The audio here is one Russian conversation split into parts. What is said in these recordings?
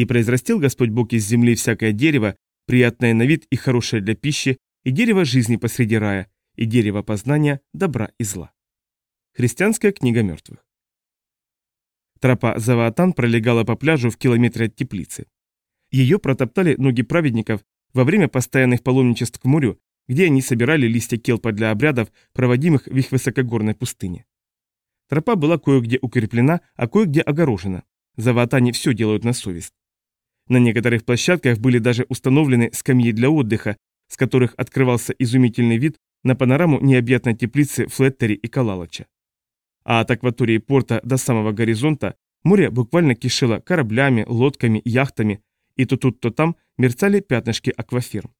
И произрастил Господь Бог из земли всякое дерево, приятное на вид и хорошее для пищи, и дерево жизни посреди рая, и дерево познания добра и зла. Христианская книга мертвых. Тропа Заваатан пролегала по пляжу в километре от теплицы. Ее протоптали ноги праведников во время постоянных паломничеств к морю, где они собирали листья келпа для обрядов, проводимых в их высокогорной пустыне. Тропа была кое-где укреплена, а кое-где огорожена. Заваатане все делают на совесть. На некоторых площадках были даже установлены скамьи для отдыха, с которых открывался изумительный вид на панораму необъятной теплицы Флеттери и Калалача. А от акватории порта до самого горизонта море буквально кишело кораблями, лодками, яхтами, и то тут, то там мерцали пятнышки аквафирм.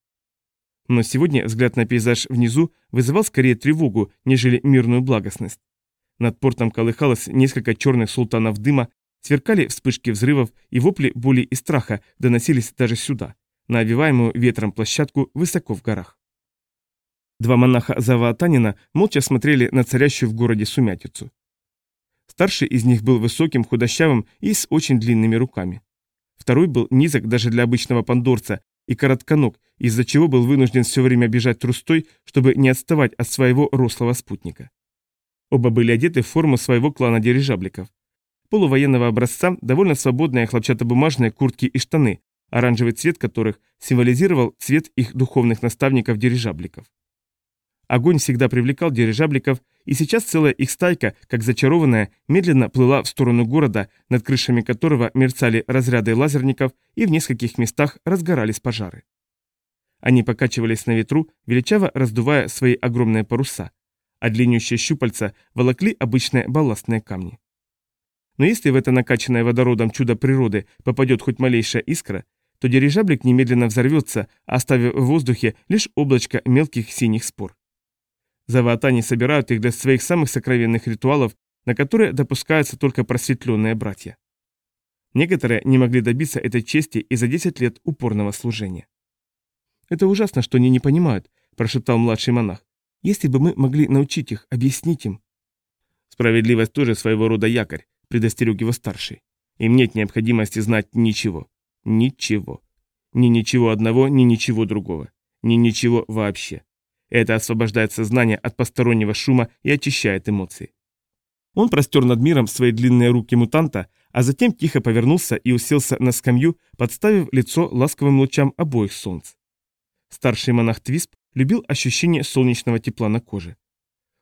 Но сегодня взгляд на пейзаж внизу вызывал скорее тревогу, нежели мирную благостность. Над портом колыхалось несколько черных султанов дыма, сверкали вспышки взрывов и вопли боли и страха доносились даже сюда, на овиваемую ветром площадку высоко в горах. Два монаха Заваатанина молча смотрели на царящую в городе сумятицу. Старший из них был высоким, худощавым и с очень длинными руками. Второй был низок даже для обычного пандорца и коротконог, из-за чего был вынужден все время бежать трустой, чтобы не отставать от своего рослого спутника. Оба были одеты в форму своего клана дирижабликов. Полувоенного образца, довольно свободные хлопчатобумажные куртки и штаны, оранжевый цвет которых символизировал цвет их духовных наставников-дирижабликов. Огонь всегда привлекал дирижабликов, и сейчас целая их стайка, как зачарованная, медленно плыла в сторону города, над крышами которого мерцали разряды лазерников и в нескольких местах разгорались пожары. Они покачивались на ветру, величаво раздувая свои огромные паруса, а длиннющие щупальца волокли обычные балластные камни. Но если в это накачанное водородом чудо природы попадет хоть малейшая искра, то дирижаблик немедленно взорвется, оставив в воздухе лишь облачко мелких синих спор. Заваатани собирают их для своих самых сокровенных ритуалов, на которые допускаются только просветленные братья. Некоторые не могли добиться этой чести и за 10 лет упорного служения. «Это ужасно, что они не понимают», – прошептал младший монах. «Если бы мы могли научить их, объяснить им». «Справедливость тоже своего рода якорь», – предостерег его старший. «Им нет необходимости знать ничего. Ничего. Ни ничего одного, ни ничего другого. Ни ничего вообще. Это освобождает сознание от постороннего шума и очищает эмоции. Он простер над миром свои длинные руки мутанта, а затем тихо повернулся и уселся на скамью, подставив лицо ласковым лучам обоих солнц. Старший монах Твисп любил ощущение солнечного тепла на коже.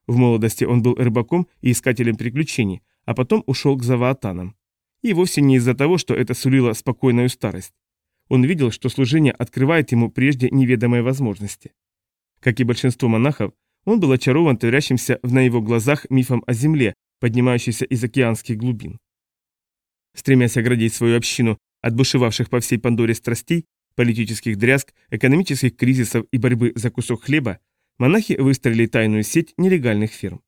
В молодости он был рыбаком и искателем приключений, а потом ушел к заваатанам. И вовсе не из-за того, что это сулило спокойную старость. Он видел, что служение открывает ему прежде неведомые возможности. Как и большинство монахов, он был очарован творящимся на его глазах мифом о земле, поднимающейся из океанских глубин. Стремясь оградить свою общину от бушевавших по всей Пандоре страстей, политических дрязг, экономических кризисов и борьбы за кусок хлеба, монахи выстроили тайную сеть нелегальных фирм.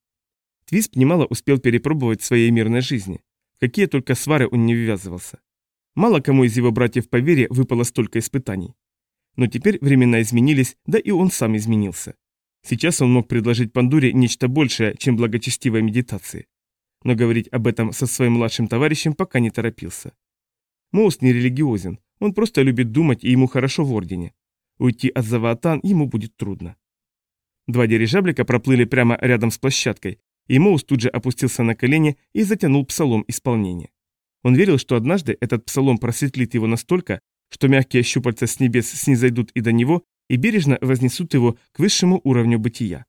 Твисп немало успел перепробовать в своей мирной жизни. какие только свары он не ввязывался. Мало кому из его братьев по вере выпало столько испытаний. Но теперь времена изменились, да и он сам изменился. Сейчас он мог предложить Пандуре нечто большее, чем благочестивая медитация. Но говорить об этом со своим младшим товарищем пока не торопился. Моус не религиозен, он просто любит думать, и ему хорошо в Ордене. Уйти от Заваатан ему будет трудно. Два дирижаблика проплыли прямо рядом с площадкой, и Моус тут же опустился на колени и затянул псалом исполнения. Он верил, что однажды этот псалом просветлит его настолько, что мягкие щупальца с небес снизойдут и до него, и бережно вознесут его к высшему уровню бытия.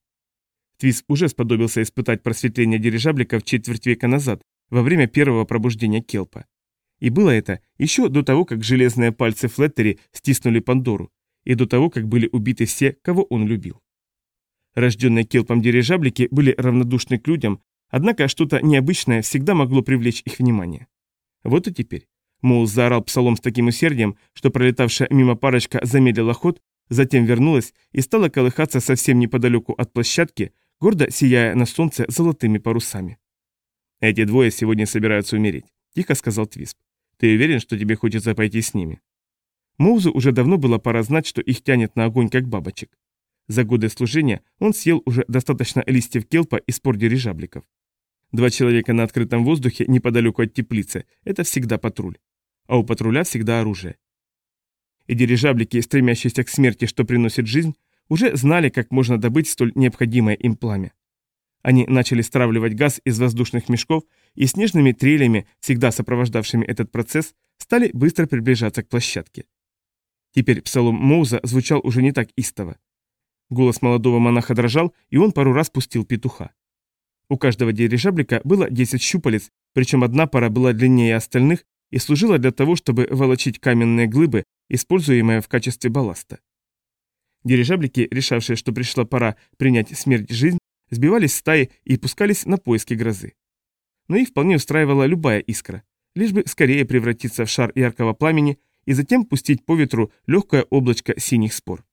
Твис уже сподобился испытать просветление дирижабликов четверть века назад, во время первого пробуждения Келпа. И было это еще до того, как железные пальцы Флеттери стиснули Пандору, и до того, как были убиты все, кого он любил. Рожденные Келпом дирижаблики были равнодушны к людям, однако что-то необычное всегда могло привлечь их внимание. Вот и теперь. Моус заорал псалом с таким усердием, что пролетавшая мимо парочка замедлила ход, затем вернулась и стала колыхаться совсем неподалеку от площадки, гордо сияя на солнце золотыми парусами. «Эти двое сегодня собираются умереть», — тихо сказал Твисп. «Ты уверен, что тебе хочется пойти с ними?» Моузу уже давно было пора знать, что их тянет на огонь, как бабочек. За годы служения он съел уже достаточно листьев келпа и спор дирижабликов. Два человека на открытом воздухе неподалеку от теплицы – это всегда патруль. а у патруля всегда оружие. И дирижаблики, стремящиеся к смерти, что приносит жизнь, уже знали, как можно добыть столь необходимое им пламя. Они начали стравливать газ из воздушных мешков и снежными трелями, всегда сопровождавшими этот процесс, стали быстро приближаться к площадке. Теперь псалом Моуза звучал уже не так истово. Голос молодого монаха дрожал, и он пару раз пустил петуха. У каждого дирижаблика было 10 щупалец, причем одна пара была длиннее остальных и служила для того, чтобы волочить каменные глыбы, используемые в качестве балласта. Дирижаблики, решавшие, что пришла пора принять смерть-жизнь, сбивались в стаи и пускались на поиски грозы. Но их вполне устраивала любая искра, лишь бы скорее превратиться в шар яркого пламени и затем пустить по ветру легкое облачко синих спор.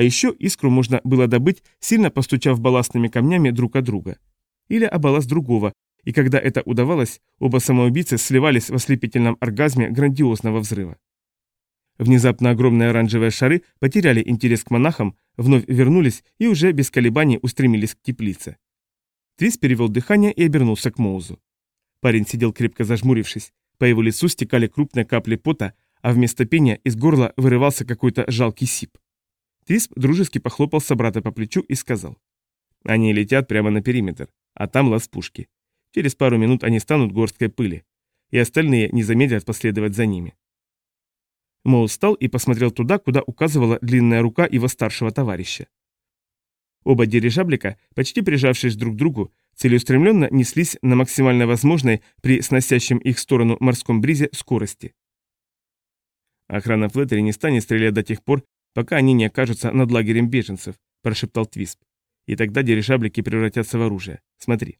А еще искру можно было добыть, сильно постучав балластными камнями друг от друга. Или о балласт другого, и когда это удавалось, оба самоубийцы сливались в ослепительном оргазме грандиозного взрыва. Внезапно огромные оранжевые шары потеряли интерес к монахам, вновь вернулись и уже без колебаний устремились к теплице. Твис перевел дыхание и обернулся к Моузу. Парень сидел крепко зажмурившись, по его лицу стекали крупные капли пота, а вместо пения из горла вырывался какой-то жалкий сип. Твис дружески похлопал собрата по плечу и сказал. «Они летят прямо на периметр, а там лаз пушки. Через пару минут они станут горсткой пыли, и остальные не замедлят последовать за ними. Моу встал и посмотрел туда, куда указывала длинная рука его старшего товарища. Оба дирижаблика, почти прижавшись друг к другу, целеустремленно неслись на максимально возможной при сносящем их сторону морском бризе скорости. «Охрана Флеттери не станет стрелять до тех пор, пока они не окажутся над лагерем беженцев», – прошептал Твисп. «И тогда дирижаблики превратятся в оружие. Смотри».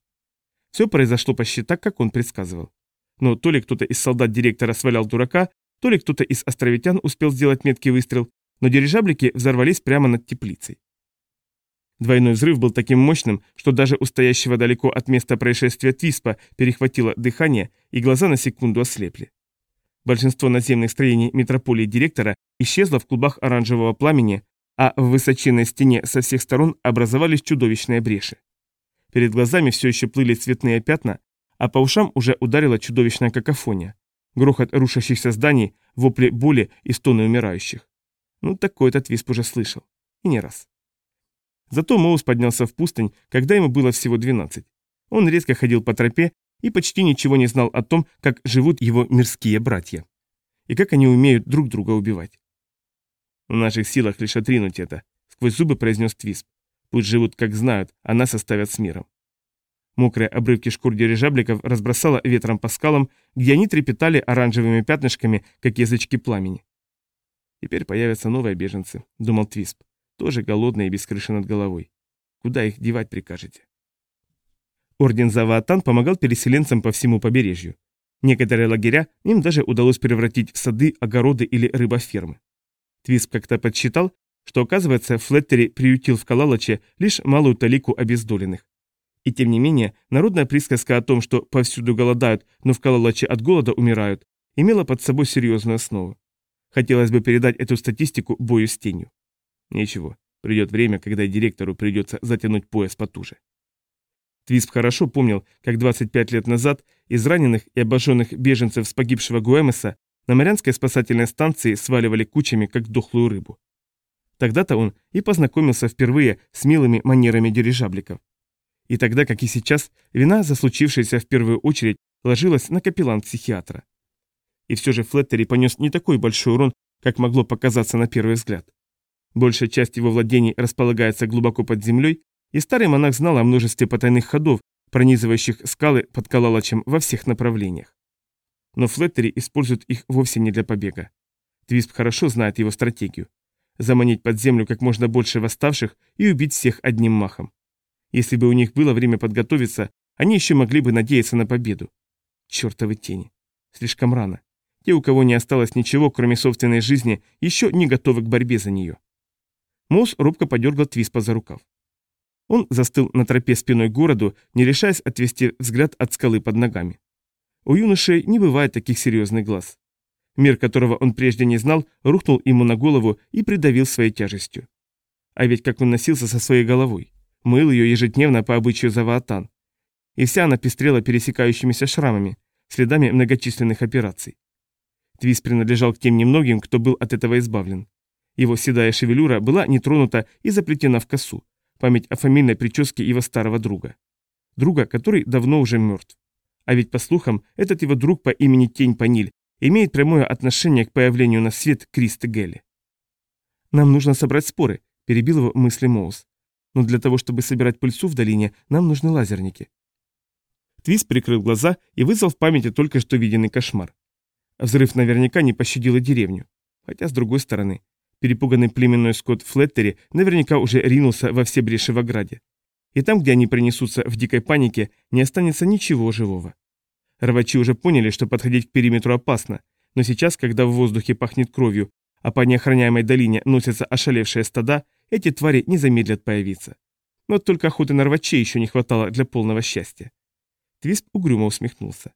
Все произошло почти так, как он предсказывал. Но то ли кто-то из солдат директора свалял дурака, то ли кто-то из островитян успел сделать меткий выстрел, но дирижаблики взорвались прямо над теплицей. Двойной взрыв был таким мощным, что даже у стоящего далеко от места происшествия Твиспа перехватило дыхание, и глаза на секунду ослепли. Большинство наземных строений метрополии директора исчезло в клубах оранжевого пламени, а в высоченной стене со всех сторон образовались чудовищные бреши. Перед глазами все еще плыли цветные пятна, а по ушам уже ударила чудовищная какофония. Грохот рушащихся зданий, вопли боли и стоны умирающих. Ну, такой этот висп уже слышал. И не раз. Зато Моус поднялся в пустынь, когда ему было всего 12. Он резко ходил по тропе и почти ничего не знал о том, как живут его мирские братья. И как они умеют друг друга убивать. «В наших силах лишь отринуть это», — сквозь зубы произнес Твисп. «Пусть живут, как знают, а нас оставят с миром». Мокрые обрывки шкур дирижабликов разбросало ветром по скалам, где они трепетали оранжевыми пятнышками, как язычки пламени. «Теперь появятся новые беженцы», — думал Твисп, тоже голодные и без крыши над головой. «Куда их девать прикажете?» Орден Заваатан помогал переселенцам по всему побережью. Некоторые лагеря им даже удалось превратить в сады, огороды или рыбофермы. Твисп как-то подсчитал, что, оказывается, Флеттери приютил в Калалаче лишь малую талику обездоленных. И тем не менее, народная присказка о том, что повсюду голодают, но в Калалаче от голода умирают, имела под собой серьезную основу. Хотелось бы передать эту статистику бою с тенью. Ничего, придет время, когда директору придется затянуть пояс потуже. Твисп хорошо помнил, как 25 лет назад из раненых и обожженных беженцев с погибшего Гуэмеса на Марианской спасательной станции сваливали кучами, как дохлую рыбу. Тогда-то он и познакомился впервые с милыми манерами дирижабликов. И тогда, как и сейчас, вина за случившееся в первую очередь ложилась на капеллан-психиатра. И все же Флеттери понес не такой большой урон, как могло показаться на первый взгляд. Большая часть его владений располагается глубоко под землей, и старый монах знал о множестве потайных ходов, пронизывающих скалы под Калалачем во всех направлениях. Но Флеттери использует их вовсе не для побега. Твисп хорошо знает его стратегию. Заманить под землю как можно больше восставших и убить всех одним махом. Если бы у них было время подготовиться, они еще могли бы надеяться на победу. Чертовы тени. Слишком рано. Те, у кого не осталось ничего, кроме собственной жизни, еще не готовы к борьбе за нее. Мосс робко подергал Твиспа за рукав. Он застыл на тропе спиной к городу, не решаясь отвести взгляд от скалы под ногами. У юношей не бывает таких серьезных глаз. Мир, которого он прежде не знал, рухнул ему на голову и придавил своей тяжестью. А ведь как он носился со своей головой мыл ее ежедневно по обычаю Заваатан. И вся она пестрела пересекающимися шрамами, следами многочисленных операций. Твис принадлежал к тем немногим, кто был от этого избавлен. Его седая шевелюра была не тронута и заплетена в косу, память о фамильной прическе его старого друга. Друга, который давно уже мертв. А ведь, по слухам, этот его друг по имени Тень Паниль имеет прямое отношение к появлению на свет Криста Гелли. «Нам нужно собрать споры», – перебил его мысли Моус. «Но для того, чтобы собирать пыльцу в долине, нам нужны лазерники». Твис прикрыл глаза и вызвал в памяти только что виденный кошмар. Взрыв наверняка не пощадил и деревню. Хотя, с другой стороны, перепуганный племенной скот Флеттери наверняка уже ринулся во все бреши в ограде. И там, где они принесутся в дикой панике, не останется ничего живого. Рвачи уже поняли, что подходить к периметру опасно, но сейчас, когда в воздухе пахнет кровью, а по неохраняемой долине носятся ошалевшие стада, эти твари не замедлят появиться. Но только охоты на рвачей еще не хватало для полного счастья. Твисп угрюмо усмехнулся.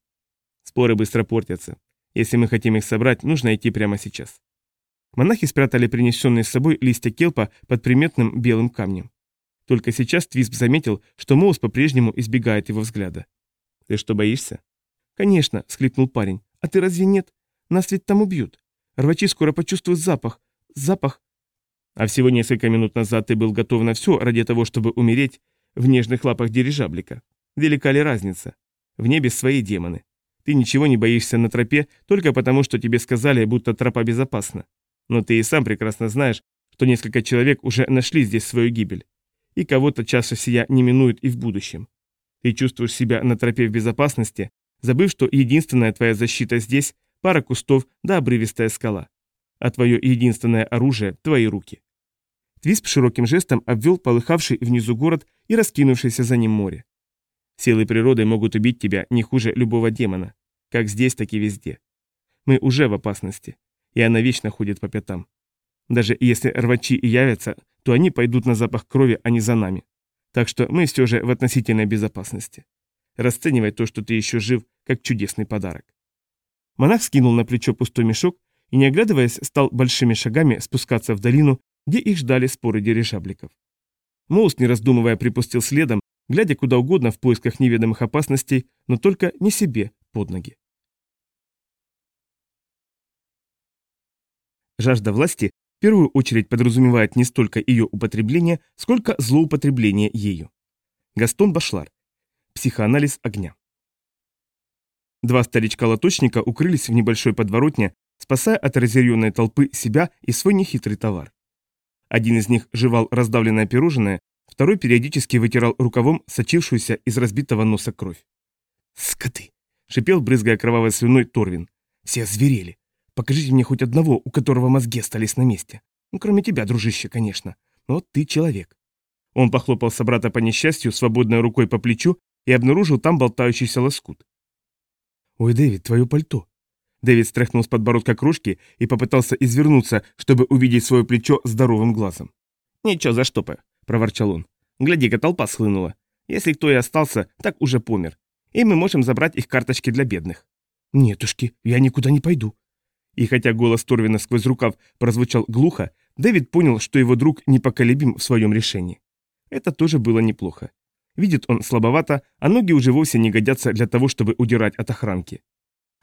Споры быстро портятся. Если мы хотим их собрать, нужно идти прямо сейчас. Монахи спрятали принесенные с собой листья келпа под приметным белым камнем. Только сейчас Твисп заметил, что Моус по-прежнему избегает его взгляда. «Ты что, боишься?» «Конечно», — всхлипнул парень. «А ты разве нет? Нас ведь там убьют. Рвачи скоро почувствуют запах. Запах...» «А всего несколько минут назад ты был готов на все ради того, чтобы умереть в нежных лапах дирижаблика. Велика ли разница? В небе свои демоны. Ты ничего не боишься на тропе только потому, что тебе сказали, будто тропа безопасна. Но ты и сам прекрасно знаешь, что несколько человек уже нашли здесь свою гибель. И кого-то чаша сия не минует и в будущем. Ты чувствуешь себя на тропе в безопасности, забыв, что единственная твоя защита здесь – пара кустов да обрывистая скала. А твое единственное оружие – твои руки. Твисп широким жестом обвел полыхавший внизу город и раскинувшееся за ним море. Силы природы могут убить тебя не хуже любого демона, как здесь, так и везде. Мы уже в опасности, и она вечно ходит по пятам. Даже если рвачи и явятся, то они пойдут на запах крови, а не за нами. Так что мы все же в относительной безопасности. Расценивай то, что ты еще жив, как чудесный подарок. Монах скинул на плечо пустой мешок и, не оглядываясь, стал большими шагами спускаться в долину, где их ждали споры дирижабликов. Моус, не раздумывая, припустил следом, глядя куда угодно в поисках неведомых опасностей, но только не себе под ноги. Жажда власти в первую очередь подразумевает не столько ее употребление, сколько злоупотребление ею. Гастон Башлар. Психоанализ огня. Два старичка-лоточника укрылись в небольшой подворотне, спасая от разъяренной толпы себя и свой нехитрый товар. Один из них жевал раздавленное пирожное, Второй периодически вытирал рукавом сочившуюся из разбитого носа кровь. «Скоты!» — шипел, брызгая кровавой слюной Торвин. «Все озверели. Покажите мне хоть одного, у которого мозги остались на месте. Ну, кроме тебя, дружище, конечно. Но ты человек». Он похлопал собрата по несчастью свободной рукой по плечу и обнаружил там болтающийся лоскут. «Ой, Дэвид, твое пальто!» Дэвид стряхнул с подбородка кружки и попытался извернуться, чтобы увидеть свое плечо здоровым глазом. «Ничего, за заштопаю. — проворчал он. «Гляди-ка, толпа схлынула. Если кто и остался, так уже помер. И мы можем забрать их карточки для бедных». «Нетушки, я никуда не пойду». И хотя голос Торвина сквозь рукав прозвучал глухо, Дэвид понял, что его друг непоколебим в своем решении. Это тоже было неплохо. Видит он слабовато, а ноги уже вовсе не годятся для того, чтобы удирать от охранки.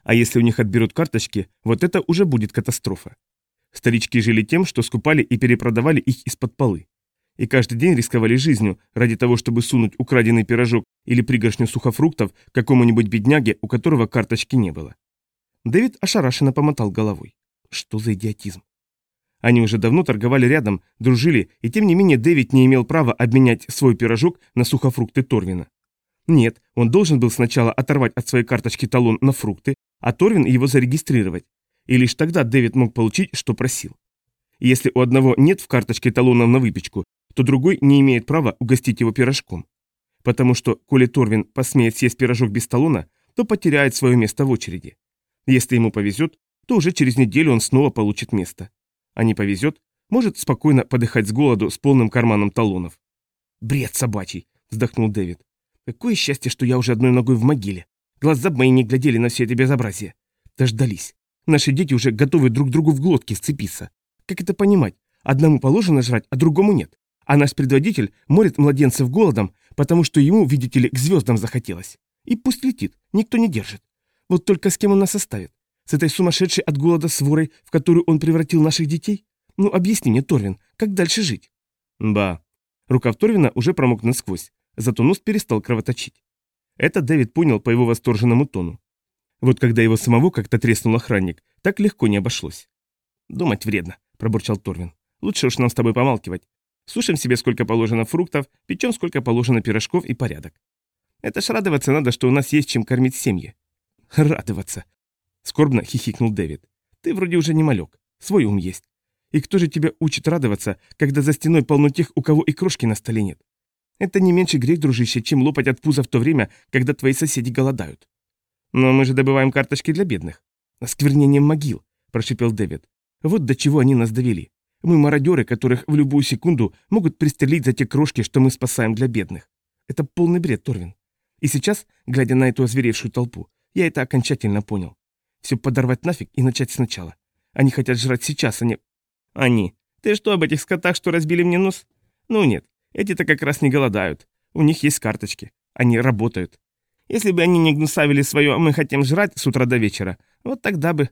А если у них отберут карточки, вот это уже будет катастрофа. Старички жили тем, что скупали и перепродавали их из-под полы и каждый день рисковали жизнью ради того, чтобы сунуть украденный пирожок или пригоршню сухофруктов какому-нибудь бедняге, у которого карточки не было. Дэвид ошарашенно помотал головой. Что за идиотизм? Они уже давно торговали рядом, дружили, и тем не менее Дэвид не имел права обменять свой пирожок на сухофрукты Торвина. Нет, он должен был сначала оторвать от своей карточки талон на фрукты, а Торвин его зарегистрировать. И лишь тогда Дэвид мог получить, что просил. если у одного нет в карточке талонов на выпечку, то другой не имеет права угостить его пирожком. Потому что, коли Торвин посмеет съесть пирожок без талона, то потеряет свое место в очереди. Если ему повезет, то уже через неделю он снова получит место. А не повезет, может спокойно подыхать с голоду с полным карманом талонов. «Бред собачий!» – вздохнул Дэвид. «Какое счастье, что я уже одной ногой в могиле. Глаза мои не глядели на все это безобразие. Дождались. Наши дети уже готовы друг другу в глотке сцепиться. Как это понимать? Одному положено жрать, а другому нет. А наш предводитель морит младенцев голодом, потому что ему, видите ли, к звездам захотелось. И пусть летит, никто не держит. Вот только с кем он нас оставит? С этой сумасшедшей от голода сворой, в которую он превратил наших детей? Ну, объясни мне, Торвин, как дальше жить? Ба. Рукав Торвина уже промок насквозь, зато нос перестал кровоточить. Это Дэвид понял по его восторженному тону. Вот когда его самого как-то треснул охранник, так легко не обошлось. «Думать вредно», – пробурчал Торвин. «Лучше уж нам с тобой помалкивать. Сушим себе сколько положено фруктов, печем сколько положено пирожков и порядок. Это ж радоваться надо, что у нас есть чем кормить семьи». «Радоваться», – скорбно хихикнул Дэвид. «Ты вроде уже не малек, свой ум есть. И кто же тебя учит радоваться, когда за стеной полно тех, у кого и крошки на столе нет? Это не меньше грех, дружище, чем лопать от пуза в то время, когда твои соседи голодают. Но мы же добываем карточки для бедных. Осквернением могил, прошипел Дэвид. Вот до чего они нас довели. Мы мародеры, которых в любую секунду могут пристрелить за те крошки, что мы спасаем для бедных. Это полный бред, Торвин. И сейчас, глядя на эту озверевшую толпу, я это окончательно понял. Все подорвать нафиг и начать сначала. Они хотят жрать сейчас, а не... Они. Ты что, об этих скотах, что разбили мне нос? Ну нет, эти-то как раз не голодают. У них есть карточки. Они работают. Если бы они не гнусавили свое «мы хотим жрать» с утра до вечера, вот тогда бы...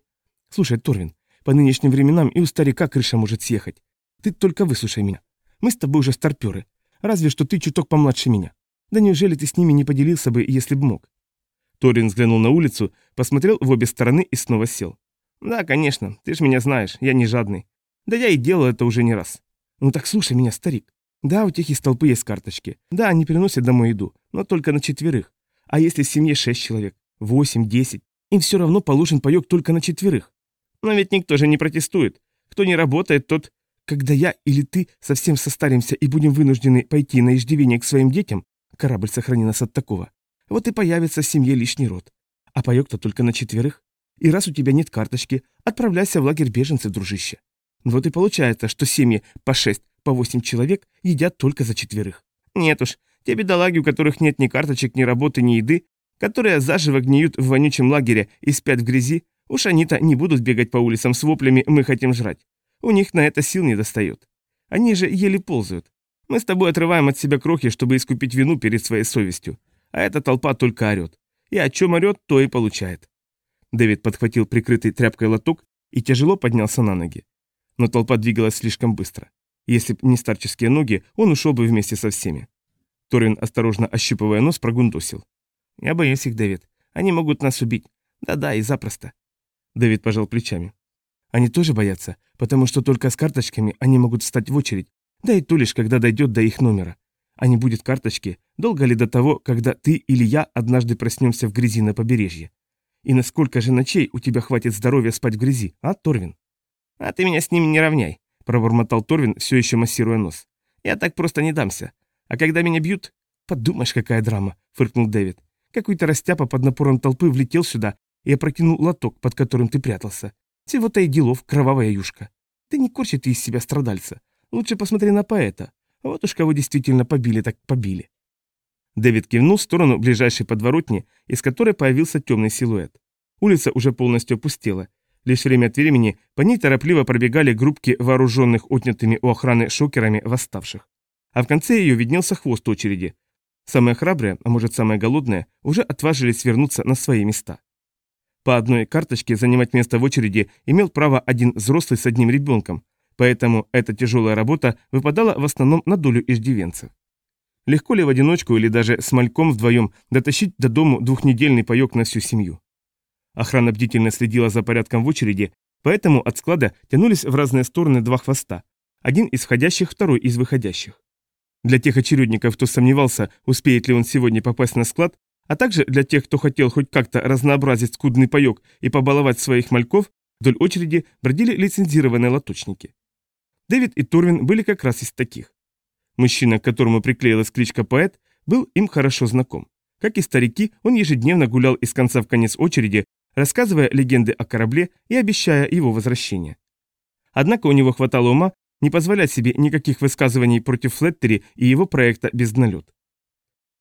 Слушай, Торвин, по нынешним временам и у старика крыша может съехать. Ты только выслушай меня. Мы с тобой уже старперы. Разве что ты чуток помладше меня. Да неужели ты с ними не поделился бы, если б мог?» Торин взглянул на улицу, посмотрел в обе стороны и снова сел. «Да, конечно, ты ж меня знаешь, я не жадный. Да я и делал это уже не раз. Ну так слушай меня, старик. Да, у тех из толпы есть карточки. Да, они приносят домой еду, но только на четверых. А если в семье шесть человек, восемь, десять, им все равно положен паек только на четверых. Но ведь никто же не протестует. Кто не работает, тот... Когда я или ты совсем состаримся и будем вынуждены пойти на иждивение к своим детям, корабль сохрани нас от такого, вот и появится в семье лишний род. А паек-то только на четверых. И раз у тебя нет карточки, отправляйся в лагерь беженцев, дружище. Вот и получается, что семьи по шесть, по восемь человек едят только за четверых. Нет уж, те бедолаги, у которых нет ни карточек, ни работы, ни еды, которые заживо гниют в вонючем лагере и спят в грязи, уж они-то не будут бегать по улицам с воплями «мы хотим жрать». У них на это сил не достает. Они же еле ползают. Мы с тобой отрываем от себя крохи, чтобы искупить вину перед своей совестью. А эта толпа только орет. И о чем орет, то и получает. Дэвид подхватил прикрытый тряпкой лоток и тяжело поднялся на ноги. Но толпа двигалась слишком быстро. Если б не старческие ноги, он ушел бы вместе со всеми. Торин, осторожно ощупывая нос, прогундосил. «Я боюсь их, Дэвид. Они могут нас убить. Да-да, и запросто». Дэвид пожал плечами. «Они тоже боятся, потому что только с карточками они могут встать в очередь, да и то лишь, когда дойдет до их номера. А не будет карточки, долго ли до того, когда ты или я однажды проснемся в грязи на побережье? И насколько же ночей у тебя хватит здоровья спать в грязи, а, Торвин?» «А ты меня с ними не равняй», – пробормотал Торвин, все еще массируя нос. «Я так просто не дамся. А когда меня бьют... Подумаешь, какая драма, фыркнул Дэвид. Какой-то растяпа под напором толпы влетел сюда и опрокинул лоток, под которым ты прятался. Всего-то и делов, кровавая юшка. Ты не корчи ты из себя страдальца. Лучше посмотри на поэта. Вот уж кого действительно побили, так побили. Дэвид кивнул в сторону ближайшей подворотни, из которой появился темный силуэт. Улица уже полностью опустела. Лишь время от времени по ней торопливо пробегали группки вооруженных отнятыми у охраны шокерами восставших а в конце ее виднелся хвост очереди. Самые храбрые, а может самые голодные, уже отважились вернуться на свои места. По одной карточке занимать место в очереди имел право один взрослый с одним ребенком, поэтому эта тяжелая работа выпадала в основном на долю иждивенцев. Легко ли в одиночку или даже с мальком вдвоем дотащить до дому двухнедельный паек на всю семью? Охрана бдительно следила за порядком в очереди, поэтому от склада тянулись в разные стороны два хвоста. Один из входящих, второй из выходящих. Для тех очередников, кто сомневался, успеет ли он сегодня попасть на склад, а также для тех, кто хотел хоть как-то разнообразить скудный паек и побаловать своих мальков, вдоль очереди бродили лицензированные лоточники. Дэвид и Торвин были как раз из таких. Мужчина, к которому приклеилась кличка поэт, был им хорошо знаком. Как и старики, он ежедневно гулял из конца в конец очереди, рассказывая легенды о корабле и обещая его возвращение. Однако у него хватало ума не позволять себе никаких высказываний против Флеттери и его проекта «Безднолет».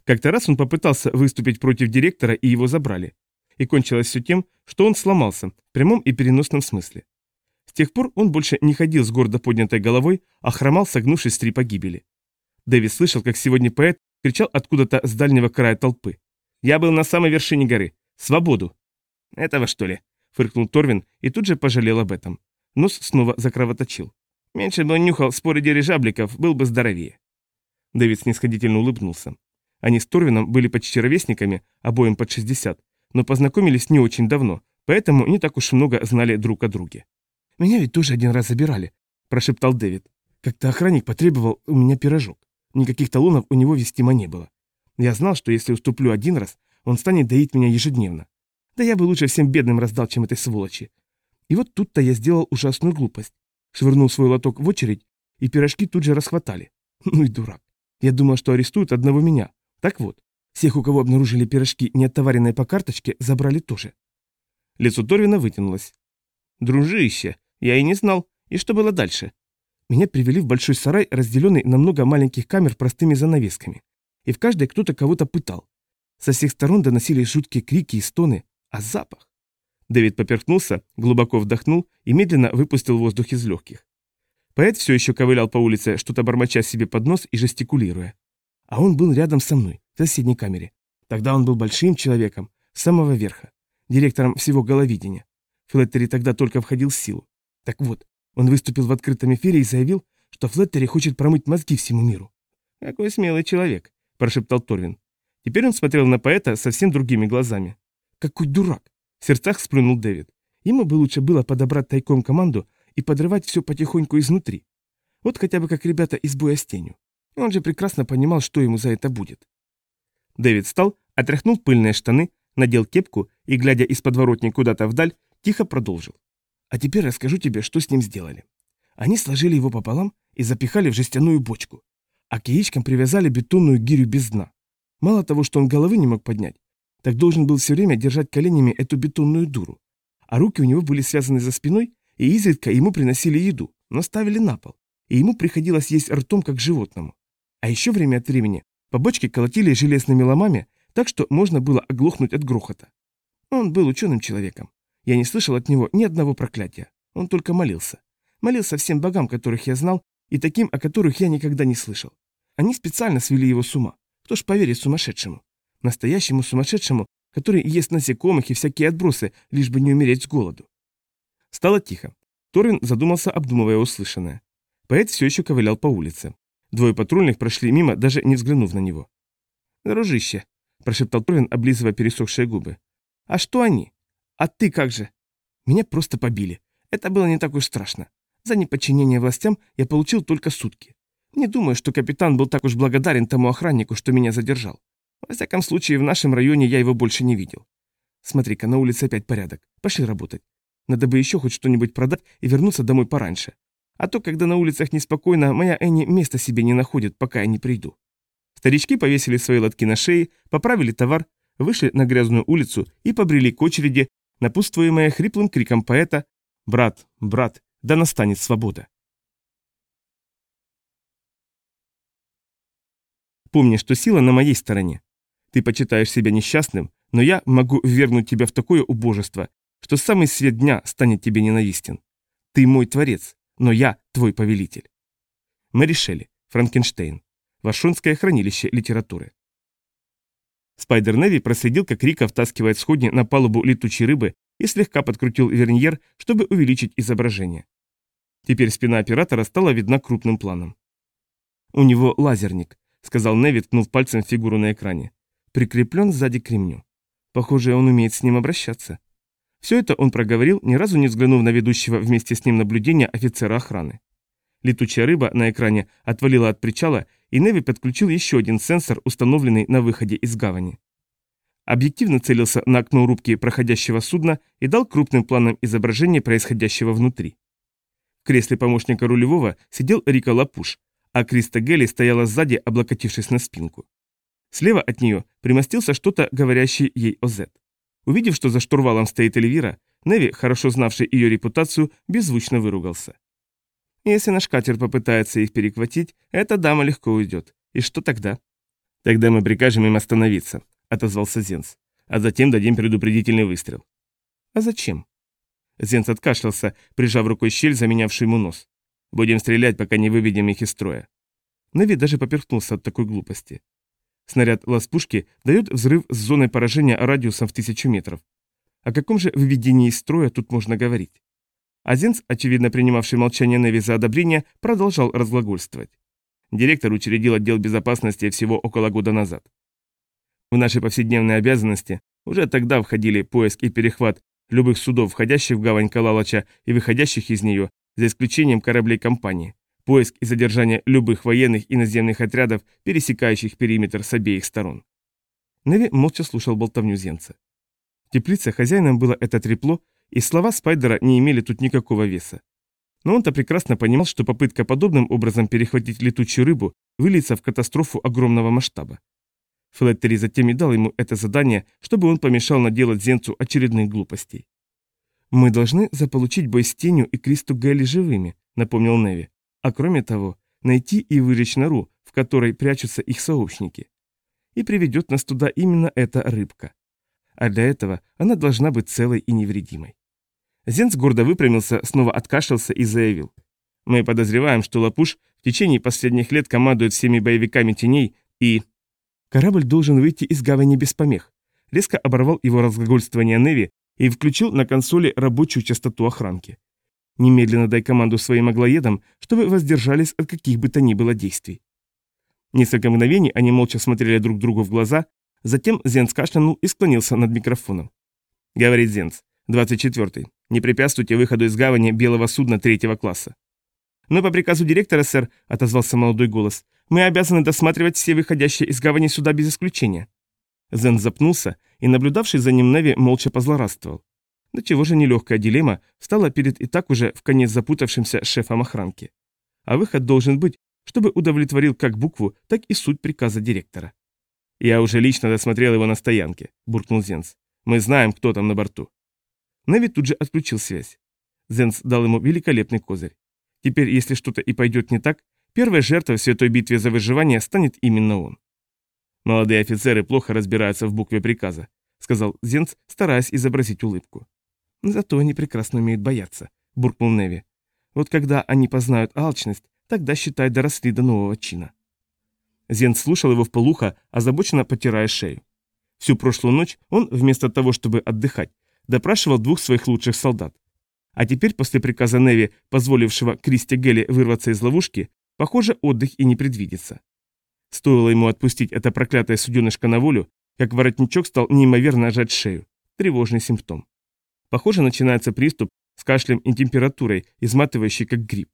Как-то раз он попытался выступить против директора, и его забрали. И кончилось все тем, что он сломался, в прямом и переносном смысле. С тех пор он больше не ходил с гордо поднятой головой, а хромал, согнувшись три погибели. Дэвис слышал, как сегодня поэт кричал откуда-то с дальнего края толпы. «Я был на самой вершине горы. Свободу!» «Этого что ли?» фыркнул Торвин и тут же пожалел об этом. Нос снова закровоточил. Меньше бы он нюхал споры дирижабликов, был бы здоровее. Дэвид снисходительно улыбнулся. Они с Торвином были почти ровесниками, обоим под 60, но познакомились не очень давно, поэтому не так уж много знали друг о друге. «Меня ведь тоже один раз забирали», – прошептал Дэвид. «Как-то охранник потребовал у меня пирожок. Никаких талонов у него вестимо не было. Я знал, что если уступлю один раз, он станет доить меня ежедневно. Да я бы лучше всем бедным раздал, чем этой сволочи. И вот тут-то я сделал ужасную глупость. Швырнул свой лоток в очередь, и пирожки тут же расхватали. Ну и дурак. Я думал, что арестуют одного меня. Так вот, всех, у кого обнаружили пирожки, не оттоваренные по карточке, забрали тоже. Лицо Торвина вытянулось. «Дружище, я и не знал. И что было дальше?» Меня привели в большой сарай, разделенный на много маленьких камер простыми занавесками. И в каждой кто-то кого-то пытал. Со всех сторон доносились жуткие крики и стоны, а запах... Дэвид поперхнулся, глубоко вдохнул и медленно выпустил воздух из легких. Поэт все еще ковылял по улице, что-то бормоча себе под нос и жестикулируя. А он был рядом со мной, в соседней камере. Тогда он был большим человеком, с самого верха, директором всего головидения. Флеттери тогда только входил в силу. Так вот, он выступил в открытом эфире и заявил, что Флеттери хочет промыть мозги всему миру. «Какой смелый человек», – прошептал Торвин. Теперь он смотрел на поэта совсем другими глазами. «Какой дурак!» – в сердцах сплюнул Дэвид. Ему бы лучше было подобрать тайком команду и подрывать все потихоньку изнутри. Вот хотя бы как ребята из боя с тенью. Он же прекрасно понимал, что ему за это будет. Дэвид встал, отряхнул пыльные штаны, надел кепку и, глядя из подворотни куда-то вдаль, тихо продолжил. А теперь расскажу тебе, что с ним сделали. Они сложили его пополам и запихали в жестяную бочку, а к яичкам привязали бетонную гирю без дна. Мало того, что он головы не мог поднять, так должен был все время держать коленями эту бетонную дуру. А руки у него были связаны за спиной, и изредка ему приносили еду, но ставили на пол, и ему приходилось есть ртом, как животному. А еще время от времени по бочке колотили железными ломами, так что можно было оглохнуть от грохота. Он был ученым человеком. Я не слышал от него ни одного проклятия. Он только молился. Молился всем богам, которых я знал, и таким, о которых я никогда не слышал. Они специально свели его с ума. Кто ж поверит сумасшедшему? Настоящему сумасшедшему, который ест насекомых и всякие отбросы, лишь бы не умереть с голоду. Стало тихо. Торин задумался, обдумывая услышанное. Поэт все еще ковылял по улице. Двое патрульных прошли мимо, даже не взглянув на него. «Дружище», – прошептал Торин, облизывая пересохшие губы. «А что они? А ты как же? Меня просто побили. Это было не так уж страшно. За неподчинение властям я получил только сутки. Не думаю, что капитан был так уж благодарен тому охраннику, что меня задержал. Во всяком случае, в нашем районе я его больше не видел. Смотри-ка, на улице опять порядок. Пошли работать. Надо бы еще хоть что-нибудь продать и вернуться домой пораньше. А то, когда на улицах неспокойно, моя Энни места себе не находит, пока я не приду. Старички повесили свои лотки на шее, поправили товар, вышли на грязную улицу и побрели к очереди, напутствуемая хриплым криком поэта «Брат, брат, да настанет свобода!» Помни, что сила на моей стороне. Ты почитаешь себя несчастным, но я могу ввергнуть тебя в такое убожество, что самый свет дня станет тебе ненавистен. Ты мой творец, но я твой повелитель. Мэри Шелли, Франкенштейн. Вашонское хранилище литературы. Спайдер Неви проследил, как Рика втаскивает сходни на палубу летучей рыбы и слегка подкрутил верньер, чтобы увеличить изображение. Теперь спина оператора стала видна крупным планом. «У него лазерник», — сказал Неви, ткнув пальцем фигуру на экране. «Прикреплен сзади к ремню. Похоже, он умеет с ним обращаться». Все это он проговорил, ни разу не взглянув на ведущего вместе с ним наблюдения офицера охраны. Летучая рыба на экране отвалила от причала и Неви подключил еще один сенсор, установленный на выходе из гавани. Объектив нацелился на окно рубки проходящего судна и дал крупным планом изображение происходящего внутри. В кресле помощника рулевого сидел Рика Лапуш, а Криста Гелли стояла сзади, облокотившись на спинку. Слева от нее примостился что-то, говорящее ей о Зет. Увидев, что за штурвалом стоит Эльвира, Неви, хорошо знавший ее репутацию, беззвучно выругался. Если наш катер попытается их перехватить, эта дама легко уйдет. И что тогда? Тогда мы прикажем им остановиться, отозвался Зенс. А затем дадим предупредительный выстрел. А зачем? Зенс откашлялся, прижав рукой щель, заменявшую ему нос. Будем стрелять, пока не выведем их из строя. Нави даже поперхнулся от такой глупости. Снаряд лаз-пушки дает взрыв с зоной поражения радиусом в тысячу метров. О каком же выведении из строя тут можно говорить? Азенц, очевидно принимавший молчание Неви за одобрение, продолжал разглагольствовать. Директор учредил отдел безопасности всего около года назад. В наши повседневные обязанности уже тогда входили поиск и перехват любых судов, входящих в гавань Калалача и выходящих из нее, за исключением кораблей компании, поиск и задержание любых военных и наземных отрядов, пересекающих периметр с обеих сторон. Неви молча слушал болтовню Зенца. В теплице хозяином было это трепло, и слова Спайдера не имели тут никакого веса. Но он-то прекрасно понимал, что попытка подобным образом перехватить летучую рыбу выльется в катастрофу огромного масштаба. Флеттери затем и дал ему это задание, чтобы он помешал наделать Зенцу очередных глупостей. «Мы должны заполучить бой с тенью и Кристу Гэлли живыми», — напомнил Неви. «А кроме того, найти и выжечь нору, в которой прячутся их сообщники. И приведет нас туда именно эта рыбка. А для этого она должна быть целой и невредимой». Зенц гордо выпрямился, снова откашлялся и заявил. «Мы подозреваем, что Лапуш в течение последних лет командует всеми боевиками теней и...» Корабль должен выйти из гавани без помех. Резко оборвал его разглагольствование Неви и включил на консоли рабочую частоту охранки. Немедленно дай команду своим аглоедам, чтобы воздержались от каких бы то ни было действий. Несколько мгновений они молча смотрели друг другу в глаза, затем Зенц кашлянул и склонился над микрофоном. Говорит Зенц, 24-й. Не препятствуйте выходу из гавани белого судна третьего класса. «Но по приказу директора, сэр», — отозвался молодой голос, — «мы обязаны досматривать все выходящие из гавани суда без исключения». Зен запнулся, и наблюдавший за ним Неви молча позлорадствовал. Да чего же нелегкая дилемма стала перед и так уже в конец запутавшимся шефом охранки. А выход должен быть, чтобы удовлетворил как букву, так и суть приказа директора. «Я уже лично досмотрел его на стоянке», — буркнул Зенс. «Мы знаем, кто там на борту». Неви тут же отключил связь. Зенс дал ему великолепный козырь. Теперь, если что-то и пойдет не так, первой жертвой в святой битве за выживание станет именно он. «Молодые офицеры плохо разбираются в букве приказа», — сказал Зенц, стараясь изобразить улыбку. «Зато они прекрасно умеют бояться», — буркнул Неви. «Вот когда они познают алчность, тогда, считай, доросли до нового чина». Зенц слушал его в полухо, озабоченно потирая шею. Всю прошлую ночь он, вместо того, чтобы отдыхать, допрашивал двух своих лучших солдат. А теперь, после приказа Неви, позволившего Кристи Гелли вырваться из ловушки, похоже, отдых и не предвидится. Стоило ему отпустить это проклятое суденышко на волю, как воротничок стал неимоверно жать шею. Тревожный симптом. Похоже, начинается приступ с кашлем и температурой, изматывающий как грипп.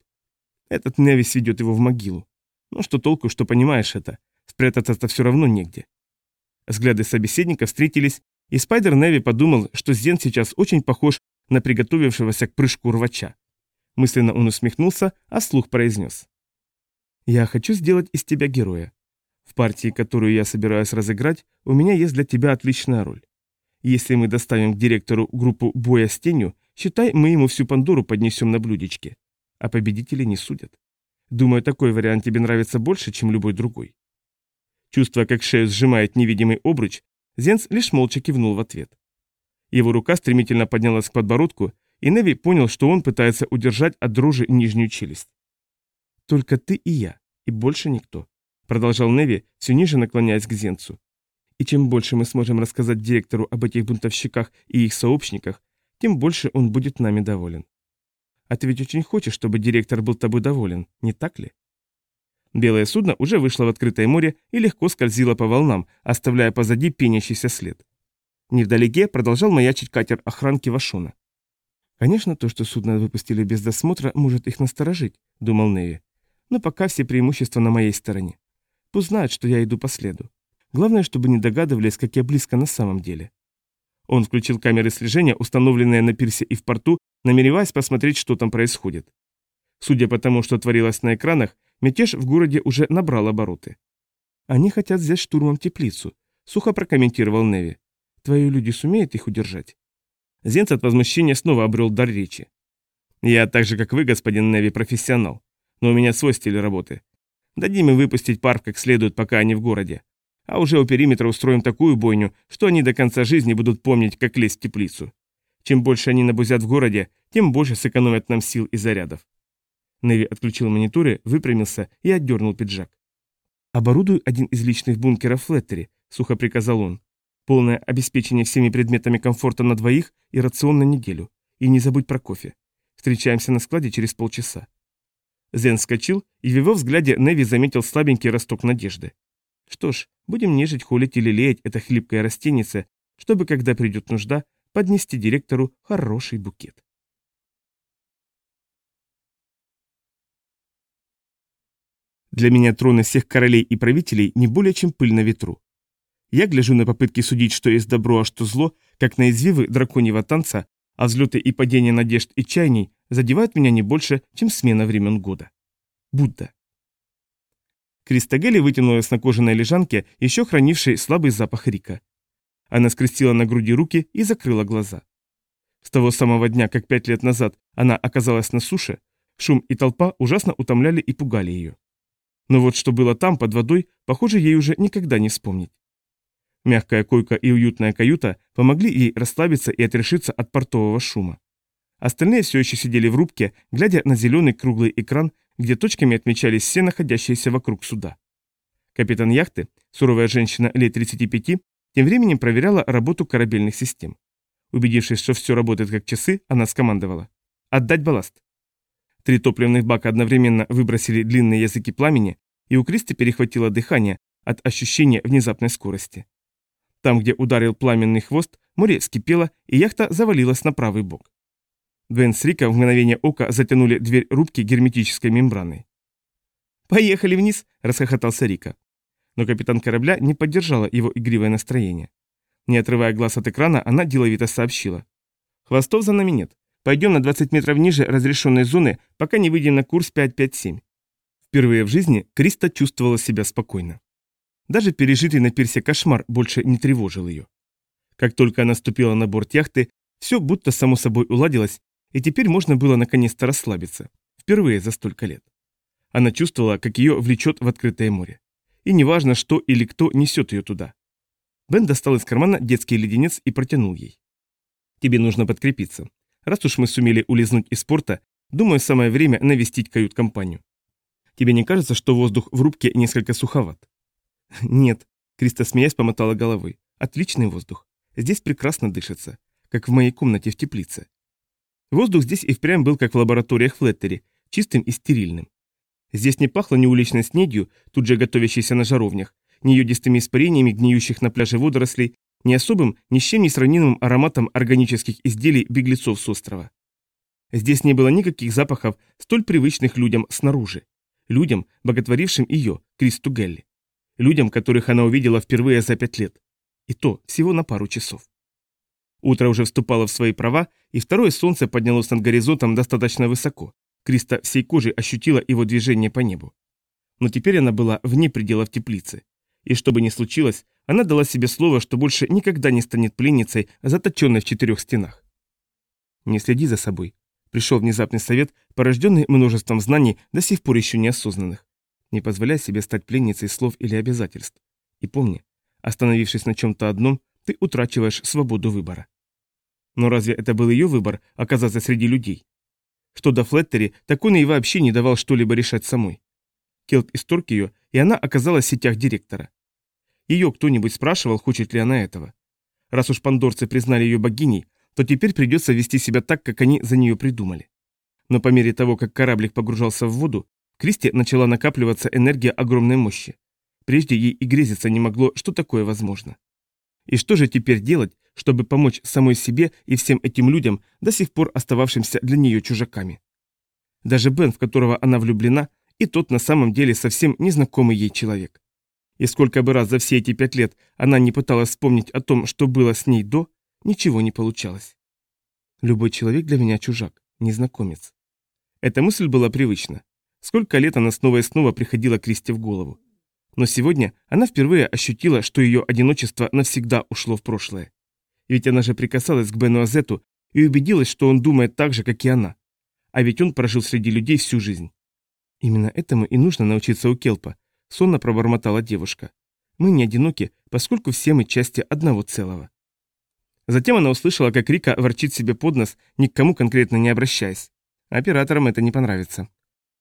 Этот Неви сведет его в могилу. Ну что толку, что понимаешь это? Спрятаться-то все равно негде. Взгляды собеседника встретились, и Спайдер Неви подумал, что Зен сейчас очень похож на приготовившегося к прыжку рвача. Мысленно он усмехнулся, а слух произнес. «Я хочу сделать из тебя героя. В партии, которую я собираюсь разыграть, у меня есть для тебя отличная роль. Если мы доставим к директору группу боя с тенью, считай, мы ему всю Пандору поднесем на блюдечке. А победители не судят. Думаю, такой вариант тебе нравится больше, чем любой другой». Чувствуя, как шею сжимает невидимый обруч, Зенс лишь молча кивнул в ответ. Его рука стремительно поднялась к подбородку, и Неви понял, что он пытается удержать от дрожи нижнюю челюсть. «Только ты и я, и больше никто», — продолжал Неви, все ниже наклоняясь к Зенцу. «И чем больше мы сможем рассказать директору об этих бунтовщиках и их сообщниках, тем больше он будет нами доволен. А ты ведь очень хочешь, чтобы директор был тобой доволен, не так ли?» Белое судно уже вышло в открытое море и легко скользило по волнам, оставляя позади пенящийся след. Невдалеке продолжал маячить катер охранки Вашона. «Конечно, то, что судно выпустили без досмотра, может их насторожить», — думал Неви. «Но пока все преимущества на моей стороне. Пусть знают, что я иду по следу. Главное, чтобы не догадывались, как я близко на самом деле». Он включил камеры слежения, установленные на пирсе и в порту, намереваясь посмотреть, что там происходит. Судя по тому, что творилось на экранах, мятеж в городе уже набрал обороты. «Они хотят взять штурмом теплицу», — сухо прокомментировал Неви. Твои люди сумеют их удержать?» Зенц от возмущения снова обрел дар речи. «Я так же, как вы, господин Неви, профессионал. Но у меня свой стиль работы. Дадим им выпустить пар как следует, пока они в городе. А уже у периметра устроим такую бойню, что они до конца жизни будут помнить, как лезть в теплицу. Чем больше они набузят в городе, тем больше сэкономят нам сил и зарядов». Неви отключил мониторы, выпрямился и отдернул пиджак. «Оборудуй один из личных бункеров Флеттери», — сухо приказал он. Полное обеспечение всеми предметами комфорта на двоих и рацион на неделю. И не забудь про кофе. Встречаемся на складе через полчаса. Зен вскочил, и в его взгляде Неви заметил слабенький росток надежды. Что ж, будем нежить, холить или леять это хлипкое растенице, чтобы, когда придет нужда, поднести директору хороший букет. Для меня троны всех королей и правителей не более чем пыль на ветру. Я гляжу на попытки судить, что есть добро, а что зло, как на извивы драконьего танца, а взлеты и падения надежд и чаяний задевают меня не больше, чем смена времен года. Будда. Кристагели вытянулась на кожаной лежанке, еще хранившей слабый запах Рика. Она скрестила на груди руки и закрыла глаза. С того самого дня, как пять лет назад она оказалась на суше, шум и толпа ужасно утомляли и пугали ее. Но вот что было там, под водой, похоже, ей уже никогда не вспомнить. Мягкая койка и уютная каюта помогли ей расслабиться и отрешиться от портового шума. Остальные все еще сидели в рубке, глядя на зеленый круглый экран, где точками отмечались все находящиеся вокруг суда. Капитан яхты, суровая женщина лет 35, тем временем проверяла работу корабельных систем. Убедившись, что все работает как часы, она скомандовала. «Отдать балласт». Три топливных бака одновременно выбросили длинные языки пламени, и у Кристи перехватило дыхание от ощущения внезапной скорости. Там, где ударил пламенный хвост, море вскипело, и яхта завалилась на правый бок. Двен с Рика в мгновение ока затянули дверь рубки герметической мембраной. «Поехали вниз!» – расхохотался Рика. Но капитан корабля не поддержала его игривое настроение. Не отрывая глаз от экрана, она деловито сообщила. «Хвостов за нами нет. Пойдем на 20 метров ниже разрешенной зоны, пока не выйдем на курс 557. Впервые в жизни Криста чувствовала себя спокойно. Даже пережитый на пирсе кошмар больше не тревожил ее. Как только она ступила на борт яхты, все будто само собой уладилось, и теперь можно было наконец-то расслабиться. Впервые за столько лет. Она чувствовала, как ее влечет в открытое море. И неважно, что или кто несет ее туда. Бен достал из кармана детский леденец и протянул ей. «Тебе нужно подкрепиться. Раз уж мы сумели улизнуть из порта, думаю, самое время навестить кают-компанию. Тебе не кажется, что воздух в рубке несколько суховат? Нет, Криста смеясь помотала головой. Отличный воздух. Здесь прекрасно дышится, как в моей комнате в теплице. Воздух здесь и впрямь был как в лабораториях Флеттери, чистым и стерильным. Здесь не пахло ни уличной снедью, тут же готовящейся на жаровнях, ни йодистыми испарениями гниющих на пляже водорослей, ни особым, ни с чем не сравнимым ароматом органических изделий беглецов с острова. Здесь не было никаких запахов, столь привычных людям снаружи. Людям, боготворившим ее, Кристу Гелли. Людям, которых она увидела впервые за пять лет. И то всего на пару часов. Утро уже вступало в свои права, и второе солнце поднялось над горизонтом достаточно высоко. Криста всей кожей ощутила его движение по небу. Но теперь она была вне пределов теплицы. И что бы ни случилось, она дала себе слово, что больше никогда не станет пленницей, заточенной в четырех стенах. «Не следи за собой», — пришел внезапный совет, порожденный множеством знаний, до сих пор еще неосознанных. Не позволяй себе стать пленницей слов или обязательств. И помни, остановившись на чем-то одном, ты утрачиваешь свободу выбора. Но разве это был ее выбор оказаться среди людей? Что до Флеттери, так он ей вообще не давал что-либо решать самой. Келп исторг ее, и она оказалась в сетях директора. Ее кто-нибудь спрашивал, хочет ли она этого. Раз уж пандорцы признали ее богиней, то теперь придется вести себя так, как они за нее придумали. Но по мере того, как кораблик погружался в воду, в Кристе начала накапливаться энергия огромной мощи. Прежде ей и грезиться не могло, что такое возможно. И что же теперь делать, чтобы помочь самой себе и всем этим людям, до сих пор остававшимся для нее чужаками? Даже Бен, в которого она влюблена, и тот на самом деле совсем незнакомый ей человек. И сколько бы раз за все эти пять лет она не пыталась вспомнить о том, что было с ней до, ничего не получалось. Любой человек для меня чужак, незнакомец. Эта мысль была привычна. Сколько лет она снова и снова приходила Кристи в голову. Но сегодня она впервые ощутила, что ее одиночество навсегда ушло в прошлое. Ведь она же прикасалась к Бену Азету и убедилась, что он думает так же, как и она. А ведь он прожил среди людей всю жизнь. Именно этому и нужно научиться у Келпа, сонно пробормотала девушка. Мы не одиноки, поскольку все мы части одного целого. Затем она услышала, как Рика ворчит себе под нос, ни к кому конкретно не обращаясь. Операторам это не понравится.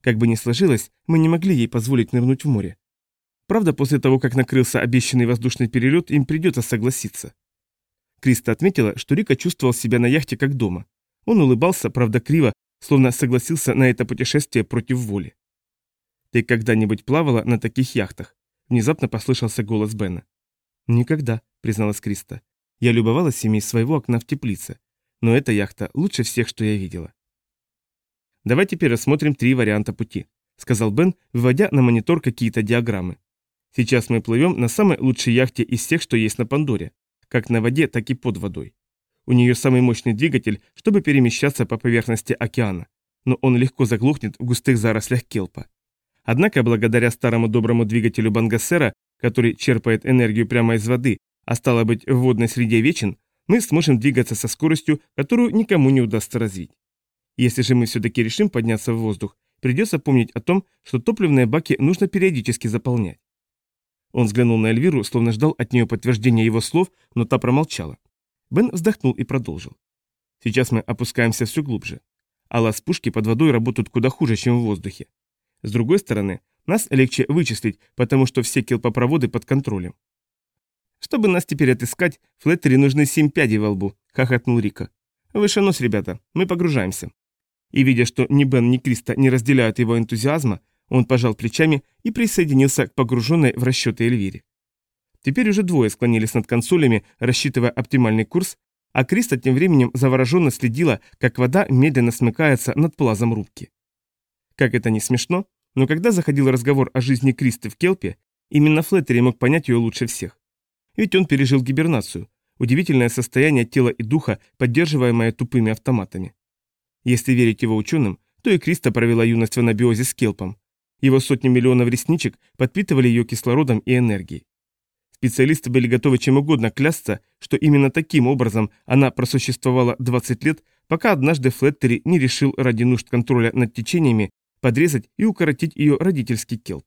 Как бы ни сложилось, мы не могли ей позволить нырнуть в море. Правда, после того, как накрылся обещанный воздушный перелет, им придется согласиться. Криста отметила, что Рика чувствовал себя на яхте как дома. Он улыбался, правда криво, словно согласился на это путешествие против воли. «Ты когда-нибудь плавала на таких яхтах?» Внезапно послышался голос Бена. «Никогда», — призналась Криста. «Я любовалась ими из своего окна в теплице. Но эта яхта лучше всех, что я видела». «Давай теперь рассмотрим три варианта пути», — сказал Бен, выводя на монитор какие-то диаграммы. «Сейчас мы плывем на самой лучшей яхте из всех, что есть на Пандоре, как на воде, так и под водой. У нее самый мощный двигатель, чтобы перемещаться по поверхности океана, но он легко заглохнет в густых зарослях келпа. Однако, благодаря старому доброму двигателю Бангассера, который черпает энергию прямо из воды, а стало быть, в водной среде вечен, мы сможем двигаться со скоростью, которую никому не удастся развить. Если же мы все-таки решим подняться в воздух, придется помнить о том, что топливные баки нужно периодически заполнять. Он взглянул на Эльвиру, словно ждал от нее подтверждения его слов, но та промолчала. Бен вздохнул и продолжил. Сейчас мы опускаемся все глубже. А лаз-пушки под водой работают куда хуже, чем в воздухе. С другой стороны, нас легче вычислить, потому что все келпопроводы под контролем. Чтобы нас теперь отыскать, Флеттери нужны семь пядей во лбу, хохотнул Рика. Выше нос, ребята, мы погружаемся. И видя, что ни Бен, ни Криста не разделяют его энтузиазма, он пожал плечами и присоединился к погруженной в расчеты Эльвире. Теперь уже двое склонились над консолями, рассчитывая оптимальный курс, а Криста тем временем завороженно следила, как вода медленно смыкается над плазом рубки. Как это не смешно, но когда заходил разговор о жизни Кристы в Келпе, именно Флеттери мог понять ее лучше всех. Ведь он пережил гибернацию, удивительное состояние тела и духа, поддерживаемое тупыми автоматами. Если верить его ученым, то и Криста провела юность в анабиозе с Келпом. Его сотни миллионов ресничек подпитывали ее кислородом и энергией. Специалисты были готовы чем угодно клясться, что именно таким образом она просуществовала 20 лет, пока однажды Флеттери не решил ради нужд контроля над течениями подрезать и укоротить ее родительский келп.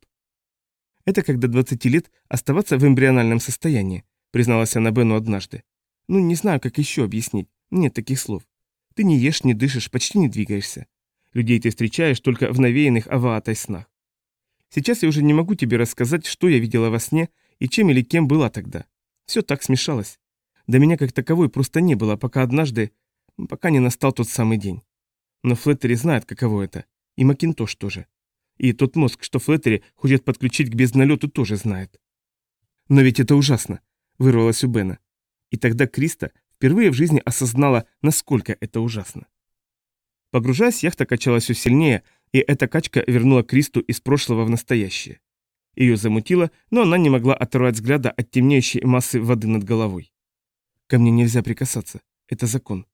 Это когда 20 лет оставаться в эмбриональном состоянии, призналась она Бену однажды. Ну, не знаю, как еще объяснить. Нет таких слов. Ты не ешь, не дышишь, почти не двигаешься. Людей ты встречаешь только в навеянных аваатой снах. Сейчас я уже не могу тебе рассказать, что я видела во сне и чем или кем была тогда. Все так смешалось. До меня как таковой просто не было, пока однажды, пока не настал тот самый день. Но Флеттери знает, каково это. И Макинтош тоже. И тот мозг, что Флеттери хочет подключить к безднолету, тоже знает. Но ведь это ужасно, вырвалось у Бена. И тогда Криста впервые в жизни осознала, насколько это ужасно. Погружаясь, яхта качалась все сильнее, и эта качка вернула Кристу из прошлого в настоящее. Ее замутило, но она не могла оторвать взгляда от темнеющей массы воды над головой. «Ко мне нельзя прикасаться. Это закон».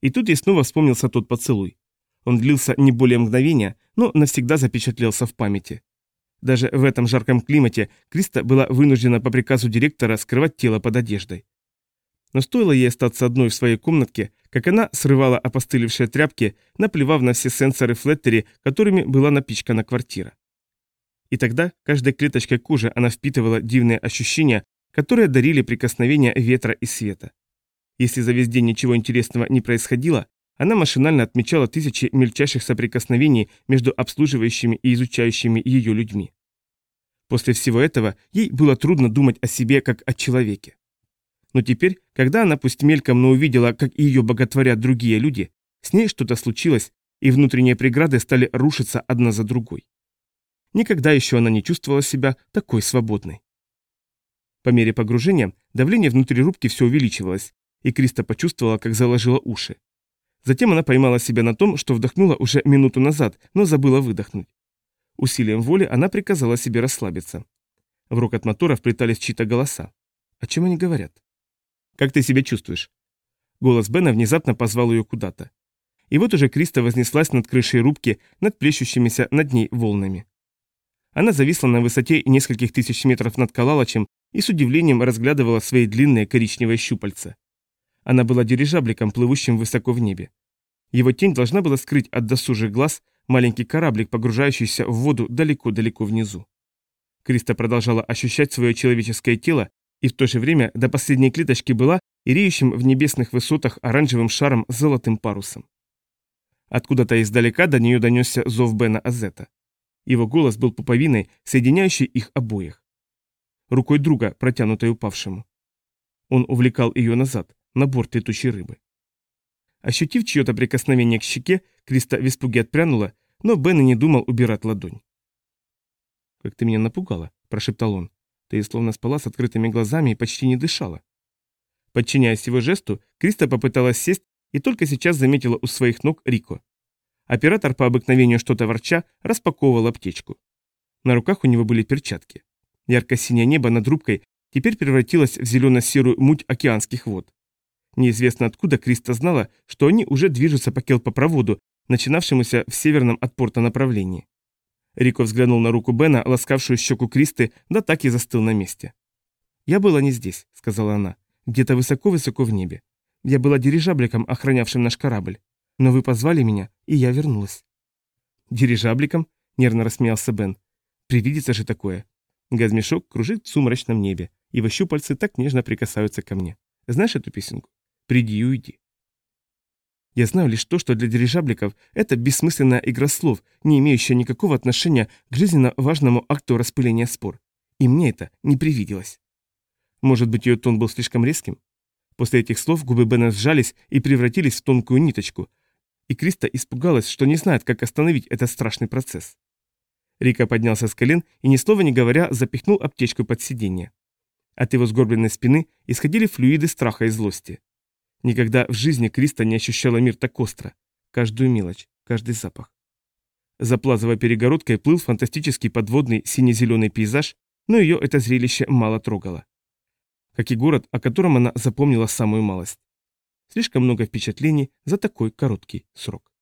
И тут ей снова вспомнился тот поцелуй. Он длился не более мгновения, но навсегда запечатлелся в памяти. Даже в этом жарком климате Криста была вынуждена по приказу директора скрывать тело под одеждой. Но стоило ей остаться одной в своей комнатке, как она срывала опостылевшие тряпки, наплевав на все сенсоры флеттери, которыми была напичкана квартира. И тогда каждой клеточкой кожи она впитывала дивные ощущения, которые дарили прикосновения ветра и света. Если за весь день ничего интересного не происходило, она машинально отмечала тысячи мельчайших соприкосновений между обслуживающими и изучающими ее людьми. После всего этого ей было трудно думать о себе как о человеке. Но теперь, когда она пусть мельком, но увидела, как ее боготворят другие люди, с ней что-то случилось, и внутренние преграды стали рушиться одна за другой. Никогда еще она не чувствовала себя такой свободной. По мере погружения давление внутри рубки все увеличивалось, и Криста почувствовала, как заложила уши. Затем она поймала себя на том, что вдохнула уже минуту назад, но забыла выдохнуть. Усилием воли она приказала себе расслабиться. В рокот мотора вплетались чьи-то голоса. О чем они говорят? «Как ты себя чувствуешь?» Голос Бена внезапно позвал ее куда-то. И вот уже Криста вознеслась над крышей рубки, над плещущимися над ней волнами. Она зависла на высоте нескольких тысяч метров над Калалачем и с удивлением разглядывала свои длинные коричневые щупальца. Она была дирижабликом, плывущим высоко в небе. Его тень должна была скрыть от досужих глаз маленький кораблик, погружающийся в воду далеко-далеко внизу. Криста продолжала ощущать свое человеческое тело и в то же время до последней клеточки была и реющим в небесных высотах оранжевым шаром с золотым парусом. Откуда-то издалека до нее донесся зов Бена Азета. Его голос был пуповиной, соединяющей их обоих. рукой друга, протянутой упавшему. Он увлекал ее назад, на борт летучей рыбы. Ощутив чье-то прикосновение к щеке, Криста в испуге отпрянула, но Бен и не думал убирать ладонь. «Как ты меня напугала», – прошептал он. «Ты словно спала с открытыми глазами и почти не дышала». Подчиняясь его жесту, Криста попыталась сесть и только сейчас заметила у своих ног Рико. Оператор по обыкновению что-то ворча распаковывал аптечку. На руках у него были перчатки. Ярко-синее небо над рубкой теперь превратилось в зелено-серую муть океанских вод. Неизвестно откуда Криста знала, что они уже движутся по келпопроводу, начинавшемуся в северном от порта направлении. Рико взглянул на руку Бена, ласкавшую щеку Кристы, да так и застыл на месте. «Я была не здесь», — сказала она, — «где-то высоко-высоко в небе. Я была дирижабликом, охранявшим наш корабль. Но вы позвали меня, и я вернулась». «Дирижабликом?» — нервно рассмеялся Бен. «Привидится же такое. Газмешок кружит в сумрачном небе, его щупальцы так нежно прикасаются ко мне. Знаешь эту песенку? Приди и уйди. Я знаю лишь то, что для дирижабликов это бессмысленная игра слов, не имеющая никакого отношения к жизненно важному акту распыления спор. И мне это не привиделось. Может быть, ее тон был слишком резким? После этих слов губы Бена сжались и превратились в тонкую ниточку, и Криста испугалась, что не знает, как остановить этот страшный процесс. Рика поднялся с колен и, ни слова не говоря, запихнул аптечку под сиденье. От его сгорбленной спины исходили флюиды страха и злости. Никогда в жизни Криста не ощущала мир так остро. Каждую мелочь, каждый запах. За плазовой перегородкой плыл фантастический подводный сине-зеленый пейзаж, но ее это зрелище мало трогало. Как и город, о котором она запомнила самую малость. Слишком много впечатлений за такой короткий срок.